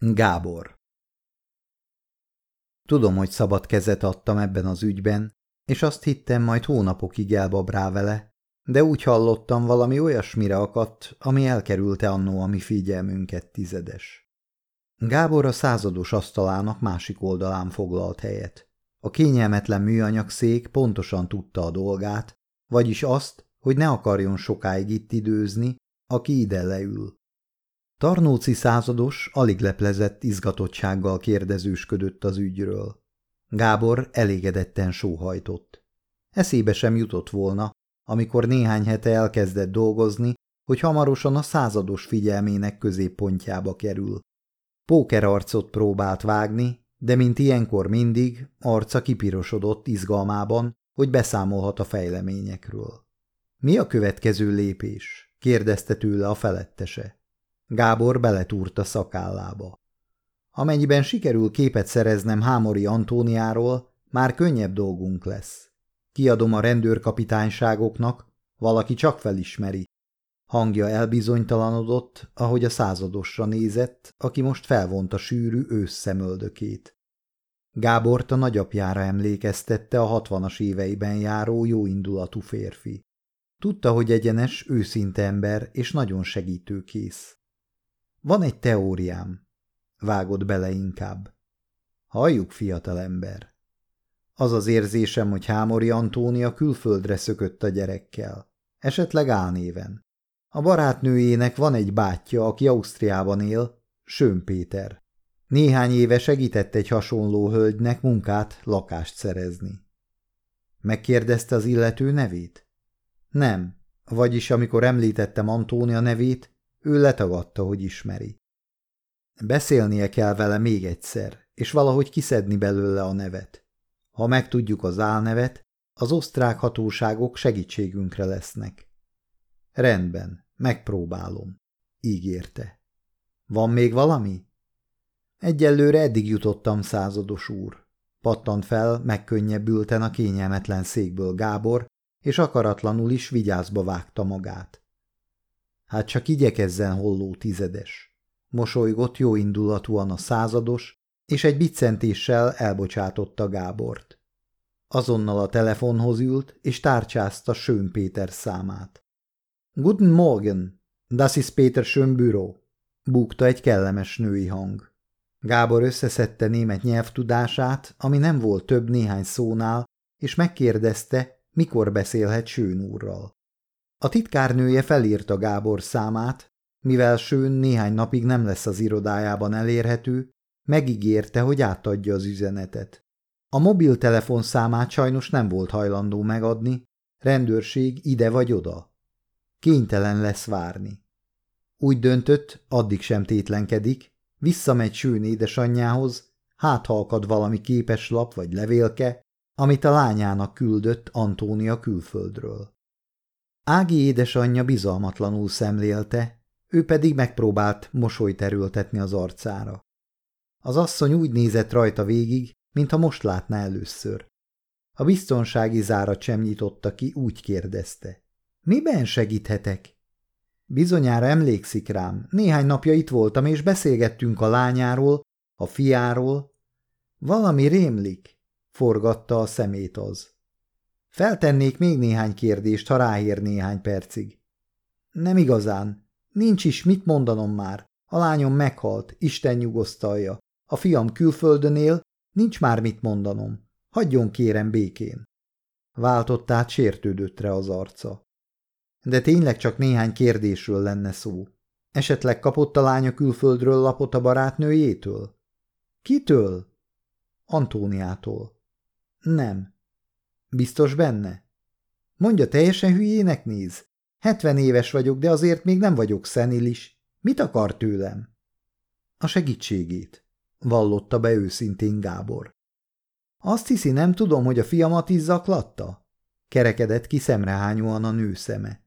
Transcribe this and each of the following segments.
Gábor Tudom, hogy szabad kezet adtam ebben az ügyben, és azt hittem, majd hónapokig elbabrá vele, de úgy hallottam, valami olyasmire akadt, ami elkerülte annó a mi figyelmünket tizedes. Gábor a százados asztalának másik oldalán foglalt helyet. A kényelmetlen műanyag szék pontosan tudta a dolgát, vagyis azt, hogy ne akarjon sokáig itt időzni, aki ide leül. Tarnóci százados alig leplezett izgatottsággal kérdezősködött az ügyről. Gábor elégedetten sóhajtott. Eszébe sem jutott volna, amikor néhány hete elkezdett dolgozni, hogy hamarosan a százados figyelmének középpontjába kerül. Póker arcot próbált vágni, de mint ilyenkor mindig, arca kipirosodott izgalmában, hogy beszámolhat a fejleményekről. Mi a következő lépés? kérdezte tőle a felettese. Gábor beletúrt a szakállába. Amennyiben sikerül képet szereznem Hámori Antóniáról, már könnyebb dolgunk lesz. Kiadom a rendőrkapitányságoknak, valaki csak felismeri. Hangja elbizonytalanodott, ahogy a századosra nézett, aki most felvonta sűrű ősszemöldökét. Gábort a nagyapjára emlékeztette a hatvanas éveiben járó jóindulatú férfi. Tudta, hogy egyenes, őszinte ember és nagyon segítőkész. Van egy teóriám, vágott bele inkább. Halljuk, fiatalember. Az az érzésem, hogy Hámori Antónia külföldre szökött a gyerekkel, esetleg álnéven. A barátnőjének van egy bátyja, aki Ausztriában él, Sőn Péter. Néhány éve segített egy hasonló hölgynek munkát, lakást szerezni. Megkérdezte az illető nevét? Nem, vagyis amikor említettem Antónia nevét, ő letagadta, hogy ismeri. Beszélnie kell vele még egyszer, és valahogy kiszedni belőle a nevet. Ha megtudjuk az álnevet, az osztrák hatóságok segítségünkre lesznek. Rendben, megpróbálom, ígérte. Van még valami? Egyelőre eddig jutottam, százados úr. Pattant fel, megkönnyebbülten a kényelmetlen székből Gábor, és akaratlanul is vigyázba vágta magát. Hát csak igyekezzen holló tizedes. Mosolygott jóindulatúan a százados, és egy biccentéssel elbocsátotta Gábort. Azonnal a telefonhoz ült, és tárcsázta Sön Péter számát. Guten Morgen, das ist Péter Schönbüro, búgta egy kellemes női hang. Gábor összeszedte német nyelvtudását, ami nem volt több néhány szónál, és megkérdezte, mikor beszélhet Sőn úrral. A titkárnője felírta Gábor számát, mivel Sőn néhány napig nem lesz az irodájában elérhető, megígérte, hogy átadja az üzenetet. A mobiltelefon számát sajnos nem volt hajlandó megadni, rendőrség ide vagy oda. Kénytelen lesz várni. Úgy döntött, addig sem tétlenkedik, visszamegy Sőn édesanyjához, hát halkad valami képeslap vagy levélke, amit a lányának küldött Antónia külföldről. Ági édesanyja bizalmatlanul szemlélte, ő pedig megpróbált mosolyt erőltetni az arcára. Az asszony úgy nézett rajta végig, mintha most látná először. A biztonsági zárat sem nyitotta ki, úgy kérdezte. Miben segíthetek? Bizonyára emlékszik rám, néhány napja itt voltam, és beszélgettünk a lányáról, a fiáról. Valami rémlik, forgatta a szemét az. Feltennék még néhány kérdést, ha ráér néhány percig. Nem igazán. Nincs is mit mondanom már. A lányom meghalt, Isten nyugosztalja. A fiam külföldön él, nincs már mit mondanom. Hagyjon kérem békén. Váltott át sértődöttre az arca. De tényleg csak néhány kérdésről lenne szó. Esetleg kapott a lánya külföldről lapot a barátnőjétől? Kitől? Antóniától. Nem. Biztos benne? Mondja, teljesen hülyének néz? Hetven éves vagyok, de azért még nem vagyok szenilis. Mit akar tőlem? A segítségét, vallotta be őszintén Gábor. Azt hiszi, nem tudom, hogy a fiamat is zaklatta? Kerekedett ki szemrehányóan a nő szeme.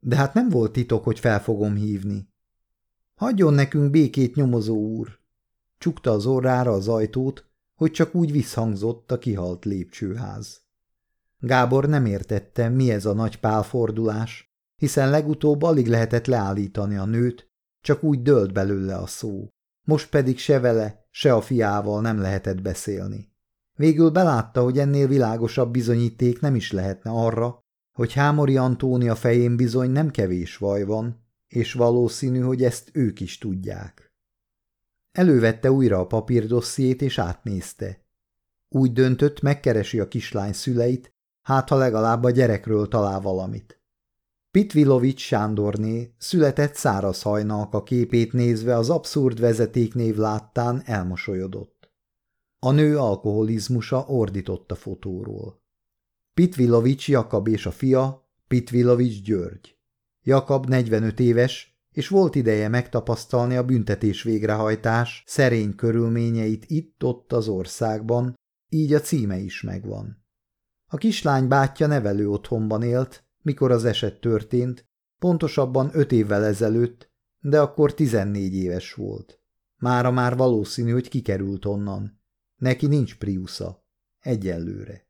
De hát nem volt titok, hogy fel fogom hívni. Hagyjon nekünk békét, nyomozó úr! Csukta az orrára az ajtót, hogy csak úgy visszhangzott a kihalt lépcsőház. Gábor nem értette, mi ez a nagy pálfordulás, hiszen legutóbb alig lehetett leállítani a nőt, csak úgy dölt belőle a szó. most pedig se vele, se a fiával nem lehetett beszélni. Végül belátta, hogy ennél világosabb bizonyíték nem is lehetne arra, hogy Hámori Antónia fején bizony nem kevés vaj van, és valószínű, hogy ezt ők is tudják. Elővette újra a papírdossziét és átnézte. Úgy döntött, megkeresi a kislány szüleit, hát ha legalább a gyerekről talál valamit. Pitvilovics Sándorné született száraz hajnalka képét nézve az abszurd vezetéknév láttán elmosolyodott. A nő alkoholizmusa ordított a fotóról. Pitvilovics Jakab és a fia, Pitvilovics György. Jakab 45 éves, és volt ideje megtapasztalni a büntetés végrehajtás szerény körülményeit itt-ott az országban, így a címe is megvan. A kislány bátyja nevelő otthonban élt, mikor az eset történt, pontosabban öt évvel ezelőtt, de akkor tizennégy éves volt. Mára már valószínű, hogy kikerült onnan. Neki nincs Priusza. Egyelőre.